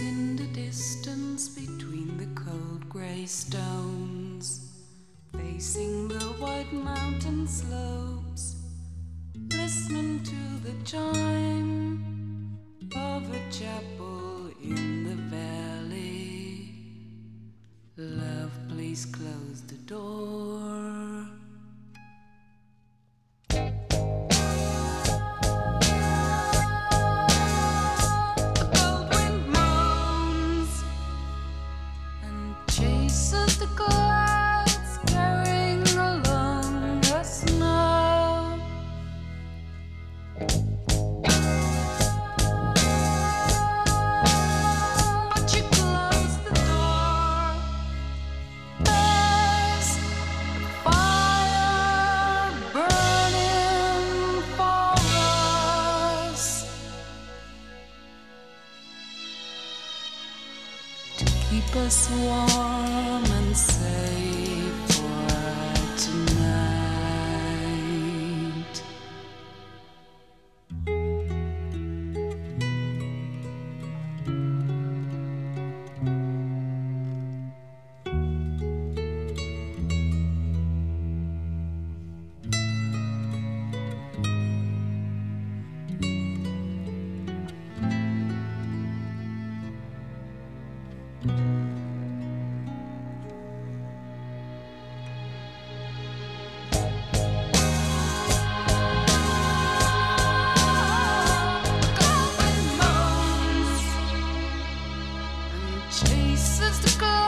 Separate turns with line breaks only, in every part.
In the distance between the cold grey stones, facing the white mountain slopes, listening to the chime. Keep us warm and safe Chases the clouds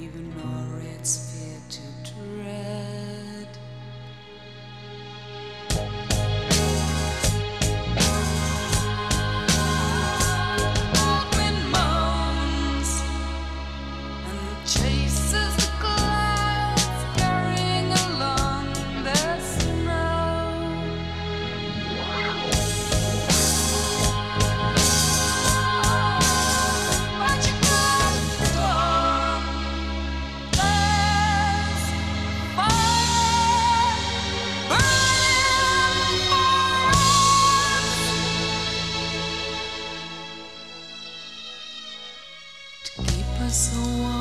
even more. It's so warm.